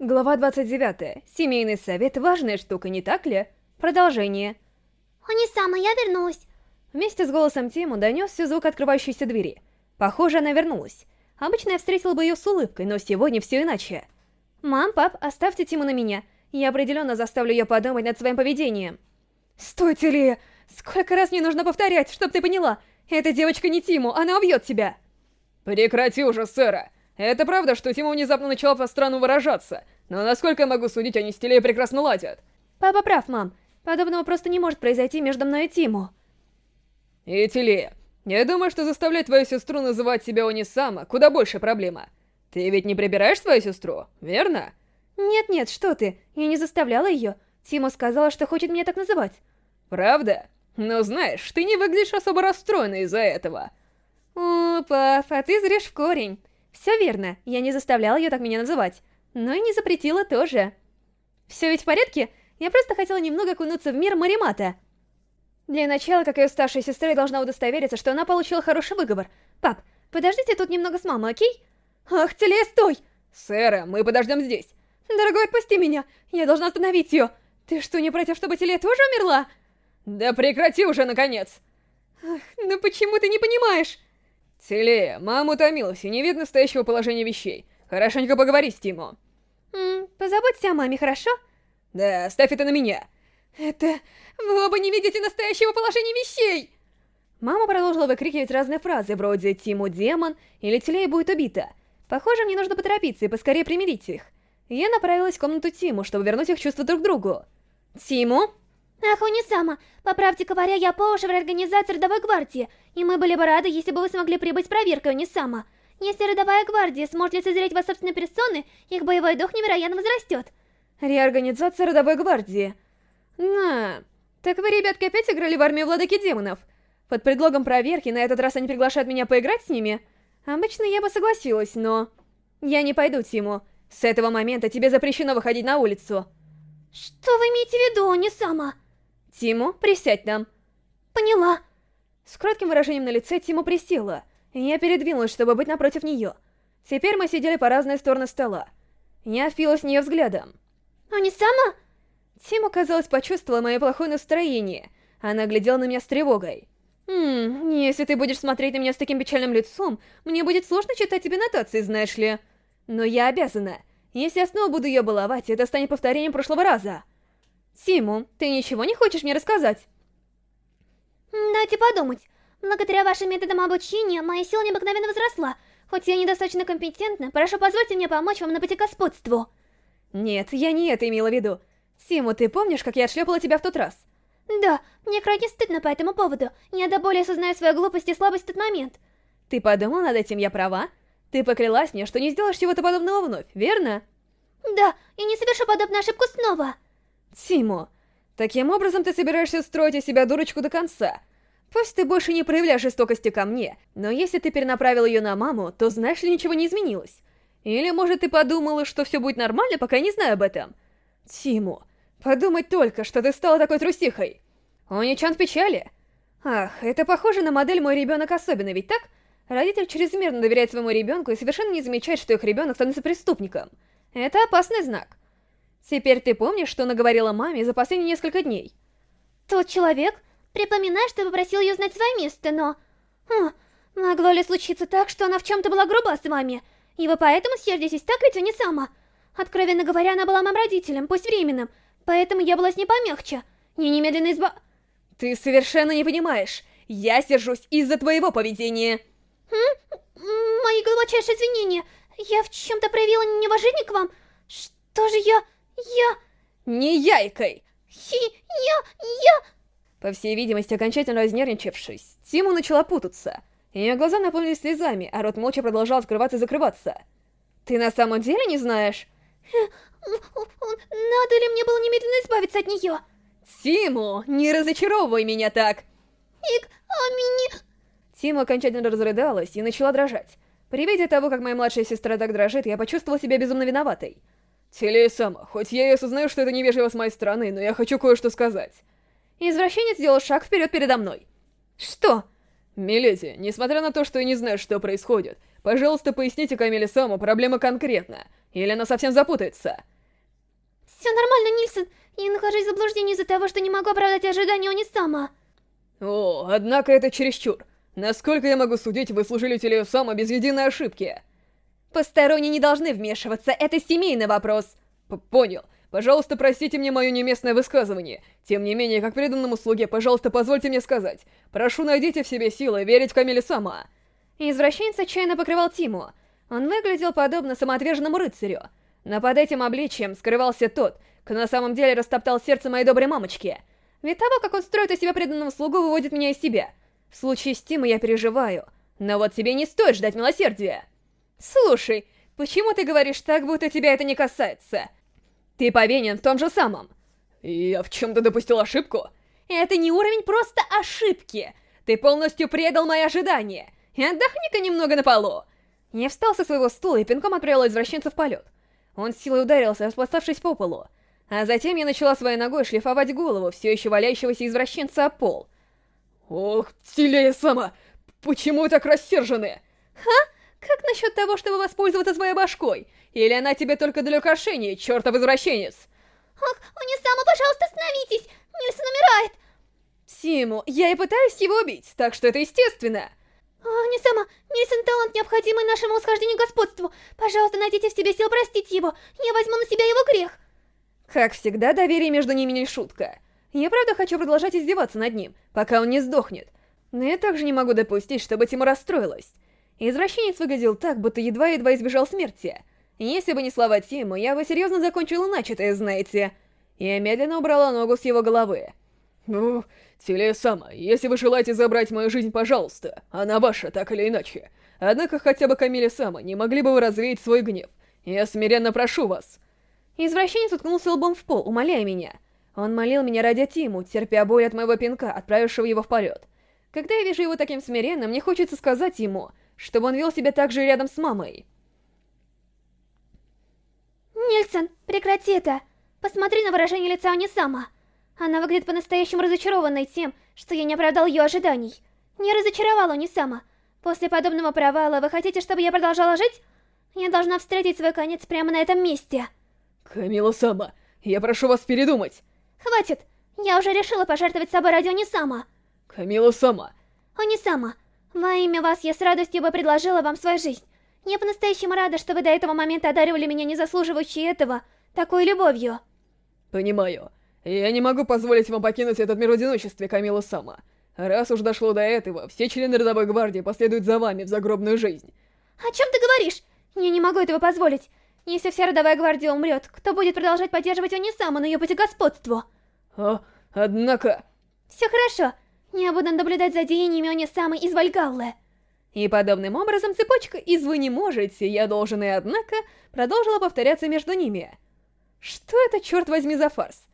Глава 29. Семейный совет – важная штука, не так ли? Продолжение. Они-сама, я вернулась. Вместе с голосом Тиму донесся звук открывающейся двери. Похоже, она вернулась. Обычно я встретила бы ее с улыбкой, но сегодня все иначе. «Мам, пап, оставьте Тиму на меня. Я определенно заставлю ее подумать над своим поведением». «Стойте, Лия! Сколько раз мне нужно повторять, чтоб ты поняла? Эта девочка не Тиму, она убьет тебя!» «Прекрати уже, сэра! Это правда, что Тима внезапно начала по-странному выражаться, но насколько я могу судить, они с Телеей прекрасно ладят. Папа прав, мам. Подобного просто не может произойти между мной и Тиму. И Телея, я думаю, что заставлять твою сестру называть себя Онисама куда больше проблема. Ты ведь не прибираешь свою сестру, верно? Нет-нет, что ты, я не заставляла ее. Тима сказала, что хочет меня так называть. Правда? Но знаешь, ты не выглядишь особо расстроенной из-за этого. О, пап, а ты зришь в корень. Все верно, я не заставляла ее так меня называть. Но и не запретила тоже. Все ведь в порядке? Я просто хотела немного окунуться в мир Маримата. Для начала, как ее старшая сестра, я должна удостовериться, что она получила хороший выговор. Пап, подождите тут немного с мамой, окей? Ах, Телея, стой! Сэра, мы подождем здесь. Дорогой, отпусти меня! Я должна остановить ее! Ты что, не против, чтобы Телея тоже умерла? Да прекрати уже, наконец! Ах, ну почему ты не понимаешь? Телея, мама утомилась, и не видно настоящего положения вещей. Хорошенько поговори с Тимо. М -м, позаботься о маме, хорошо? Да, ставь это на меня. Это... Вы оба не видите настоящего положения вещей! Мама продолжила выкрикивать разные фразы, вроде «Тиму демон» или «Телея будет убита». Похоже, мне нужно поторопиться и поскорее примирить их. Я направилась в комнату Тиму, чтобы вернуть их чувства друг к другу. «Тиму?» Ах, Унисама, по правде говоря, я по уши в организации Родовой Гвардии, и мы были бы рады, если бы вы смогли прибыть с проверкой, Унисама. Если Родовая Гвардия сможет лицезреть вас собственной персоны, их боевой дух невероятно возрастет. Реорганизация Родовой Гвардии. На, так вы, ребятки, опять играли в армию Владыки Демонов? Под предлогом проверки на этот раз они приглашают меня поиграть с ними? Обычно я бы согласилась, но... Я не пойду, Тиму. С этого момента тебе запрещено выходить на улицу. Что вы имеете в виду, Унисама? Тиму, присядь там. Поняла. С кротким выражением на лице Тиму присела. Я передвинулась, чтобы быть напротив нее. Теперь мы сидели по разные стороны стола. Я впилась в нее взглядом. Унисама? Тиму, казалось, почувствовала мое плохое настроение. Она глядела на меня с тревогой. «Хм, если ты будешь смотреть на меня с таким печальным лицом, мне будет сложно читать тебе нотации, знаешь ли. Но я обязана. Если я снова буду ее баловать, это станет повторением прошлого раза. Тиму, ты ничего не хочешь мне рассказать? Дайте подумать. Благодаря вашим методам обучения, моя сила необыкновенно возросла. Хоть я недостаточно компетентна, прошу позвольте мне помочь вам на пути к господству. Нет, я не это имела в виду. Симу, ты помнишь, как я отшлепала тебя в тот раз? Да, мне крайне стыдно по этому поводу. Я до боли осознаю свою глупость и слабость в тот момент. Ты подумал над этим, я права? Ты поклялась мне, что не сделаешь чего-то подобного вновь, верно? Да, и не совершу подобную ошибку снова. Тиму, таким образом ты собираешься строить из себя дурочку до конца. Пусть ты больше не проявляешь жестокости ко мне, но если ты перенаправил ее на маму, то знаешь ли, ничего не изменилось. Или, может, ты подумала, что все будет нормально, пока я не знаю об этом? Тиму, подумать только, что ты стала такой трусихой. Они-чан в печали. Ах, это похоже на модель «Мой ребенок особенный», ведь так? Родитель чрезмерно доверяет своему ребенку и совершенно не замечает, что их ребенок становится преступником. Это опасный знак. Теперь ты помнишь, что наговорила маме за последние несколько дней? Тот человек? Припоминаю, что попросил ее знать свое место, но... Хм, могло ли случиться так, что она в чем-то была груба с вами? И вы поэтому сердитесь, так ведь, не сама? Откровенно говоря, она была моим родителем, пусть временным, поэтому я была с ней помягче. Я немедленно изба... Ты совершенно не понимаешь. Я сержусь из-за твоего поведения. Хм? Мои глубочайшие извинения. Я в чем-то проявила неуважение к вам? Что же я... я... Не яйкой! Хи... я... я... По всей видимости, окончательно разнервничавшись, Тиму начала путаться. Ее глаза наполнились слезами, а рот молча продолжал открываться и закрываться. Ты на самом деле не знаешь? Надо ли мне было немедленно избавиться от нее? Тиму, не разочаровывай меня так! Ик, а меня... Тима окончательно разрыдалась и начала дрожать. При виде того, как моя младшая сестра так дрожит, я почувствовала себя безумно виноватой. Телея-сама, хоть я и осознаю, что это невежливо с моей стороны, но я хочу кое-что сказать. Извращенец сделал шаг вперед передо мной. Что? Миледи, несмотря на то, что я не знаю, что происходит, пожалуйста, поясните Камиле Саму проблема конкретно. или она совсем запутается. Все нормально, Нильсон. Я нахожусь в заблуждении из-за того, что не могу оправдать ожидания Онисама. О, однако это чересчур. Насколько я могу судить, вы служили Телеосама без единой ошибки. Посторонние не должны вмешиваться, это семейный вопрос. П Понял. Пожалуйста, простите мне мое неместное высказывание. Тем не менее, как преданному слуге, пожалуйста, позвольте мне сказать. Прошу, найдите в себе силы верить Камиле Сама. Извращенец отчаянно покрывал Тиму. Он выглядел подобно самоотверженному рыцарю. Но под этим обличием скрывался тот, кто на самом деле растоптал сердце моей доброй мамочки. Ведь того, как он строит из себя преданного слугу, выводит меня из себя. В случае с Тимой я переживаю. Но вот тебе не стоит ждать милосердия. Слушай, почему ты говоришь так, будто тебя это не касается? Ты повинен в том же самом. Я в чем-то допустил ошибку? Это не уровень просто ошибки. Ты полностью предал мои ожидания. И отдохни-ка немного на полу. Я встал со своего стула и пинком отправил извращенца в полет. Он силой ударился, распластавшись по полу. А затем я начала своей ногой шлифовать голову все еще валяющегося извращенца о пол. Ох, Тилея сама, почему так рассержены? Ха? Как насчет того, чтобы воспользоваться своей башкой? Или она тебе только для украшения, чертов извращенец? Ох, Унисама, пожалуйста, остановитесь! Нильсон умирает! Симу, я и пытаюсь его убить, так что это естественно. Унисама, Нильсон талант, необходимый нашему восхождению господству. Пожалуйста, найдите в себе сил простить его. Я возьму на себя его грех. Как всегда, доверие между ними не шутка. Я правда хочу продолжать издеваться над ним, пока он не сдохнет. Но я также не могу допустить, чтобы Тима расстроилась. Извращенец выглядел так, будто едва-едва избежал смерти. Если бы не слова Тима, я бы серьезно закончила начатое, знаете. Я медленно убрала ногу с его головы. Ну, Теле-сама, если вы желаете забрать мою жизнь, пожалуйста. Она ваша, так или иначе. Однако хотя бы Камиле-сама, не могли бы вы развеять свой гнев? Я смиренно прошу вас. Извращенец уткнулся лбом в пол, умоляя меня. Он молил меня ради Тиму, терпя боль от моего пинка, отправившего его в полет. Когда я вижу его таким смиренным, мне хочется сказать ему, чтобы он вел себя так же рядом с мамой. Нильсон, прекрати это! Посмотри на выражение лица Унисама. Она выглядит по-настоящему разочарованной тем, что я не оправдал ее ожиданий. Не разочаровала Унисама. После подобного провала вы хотите, чтобы я продолжала жить? Я должна встретить свой конец прямо на этом месте. Камила-сама, я прошу вас передумать. Хватит! Я уже решила пожертвовать собой ради Унисама. Камила-сама. Унисама, во имя вас я с радостью бы предложила вам свою жизнь. Я по-настоящему рада, что вы до этого момента одаривали меня не заслуживающей этого, такой любовью. Понимаю. Я не могу позволить вам покинуть этот мир в одиночестве, Камила Сама. Раз уж дошло до этого, все члены родовой гвардии последуют за вами в загробную жизнь. О чем ты говоришь? Я не могу этого позволить. Если вся родовая гвардия умрет, кто будет продолжать поддерживать Онисама на ее пути господству? А, однако... Все хорошо. Я буду наблюдать за деяниями Онисамы из Вальгаллы. И подобным образом цепочка из «вы не можете», «я должен» и «однако» продолжила повторяться между ними. Что это, черт возьми, за фарс?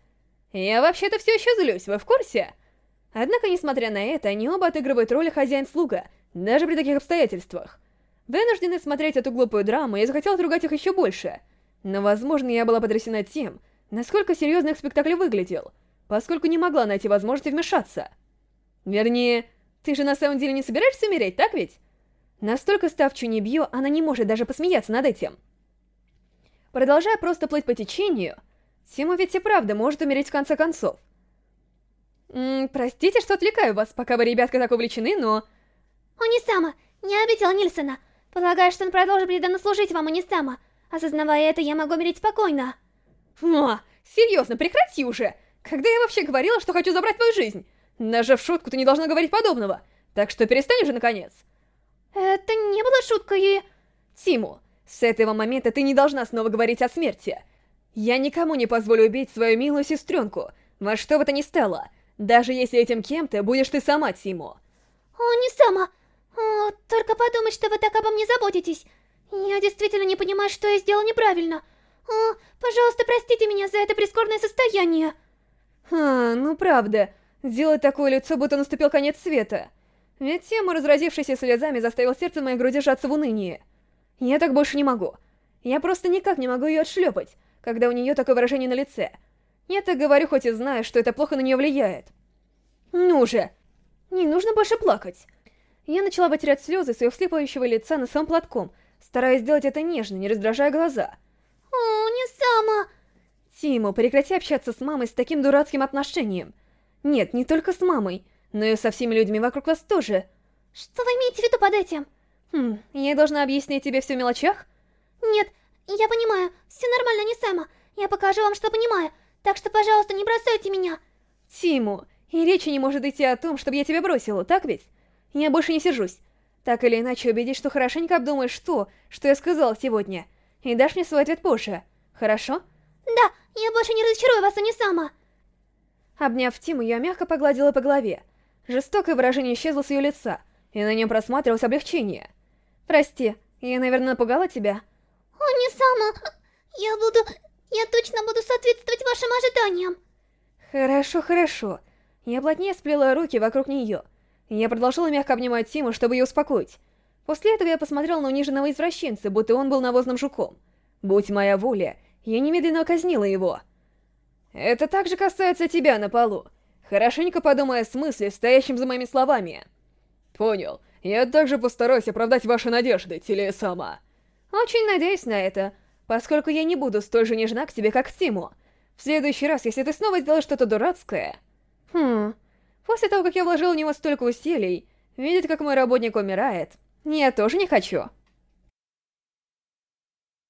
Я вообще-то все еще злюсь, вы в курсе? Однако, несмотря на это, они оба отыгрывают роль хозяин-слуга, даже при таких обстоятельствах. Вынужденный смотреть эту глупую драму, я захотел отругать их еще больше. Но, возможно, я была потрясена тем, насколько серьезно их спектакль выглядел, поскольку не могла найти возможности вмешаться. Вернее, ты же на самом деле не собираешься умереть, так ведь? Настолько став Чунибью, она не может даже посмеяться над этим. Продолжая просто плыть по течению, Тима ведь и правда может умереть в конце концов. М -м, простите, что отвлекаю вас, пока вы, ребятка, так увлечены, но... Унисама, не обидел Нильсона. Полагаю, что он продолжит преданно служить вам, Унисама. Осознавая это, я могу умереть спокойно. О, серьезно, прекрати уже! Когда я вообще говорила, что хочу забрать твою жизнь? Даже в шутку ты не должна говорить подобного. Так что перестань уже, наконец. Это не было шуткой и... Тиму, с этого момента ты не должна снова говорить о смерти. Я никому не позволю убить свою милую сестренку, во что бы то ни стало, даже если этим кем-то будешь ты сама, Тиму. О, не сама. О, только подумать, что вы так обо мне заботитесь. Я действительно не понимаю, что я сделала неправильно. О, пожалуйста, простите меня за это прискорбное состояние. А, ну правда, сделать такое лицо, будто наступил конец света. Ведь тема, разразившаяся слезами, заставил сердце моей груди сжаться в унынии. Я так больше не могу. Я просто никак не могу ее отшлепать, когда у нее такое выражение на лице. Я так говорю, хоть и знаю, что это плохо на нее влияет. Ну же, не нужно больше плакать. Я начала вытирать слезы с ее вслипывающего лица носовым платком, стараясь сделать это нежно, не раздражая глаза. О, не сама. Тиму, прекрати общаться с мамой с таким дурацким отношением. Нет, не только с мамой, но и со всеми людьми вокруг вас тоже. Что вы имеете в виду под этим? Хм, я должна объяснить тебе все в мелочах? Нет, я понимаю, все нормально, не сама. Я покажу вам, что понимаю, так что, пожалуйста, не бросайте меня. Тиму, и речи не может идти о том, чтобы я тебя бросила, так ведь? Я больше не сержусь. Так или иначе, убедись, что хорошенько обдумаешь то, что я сказала сегодня, и дашь мне свой ответ позже. Хорошо? Да, я больше не разочарую вас, а не сама. Обняв Тиму, я мягко погладила по голове. Жестокое выражение исчезло с ее лица, и на нем просматривалось облегчение. «Прости, я, наверное, напугала тебя?» О, не сама. Я буду... Я точно буду соответствовать вашим ожиданиям. Хорошо, хорошо. Я плотнее сплела руки вокруг нее. Я продолжила мягко обнимать Тиму, чтобы ее успокоить. После этого я посмотрела на униженного извращенца, будто он был навозным жуком. Будь моя воля, я немедленно казнила его. Это также касается тебя на полу. Хорошенько подумай о смысле, стоящем за моими словами. Понял. Я также постараюсь оправдать ваши надежды, Телесама. Очень надеюсь на это, поскольку я не буду столь же нежна к тебе, как к Тиму. В следующий раз, если ты снова сделаешь что-то дурацкое... Хм... После того, как я вложил в него столько усилий, видеть, как мой работник умирает, я тоже не хочу.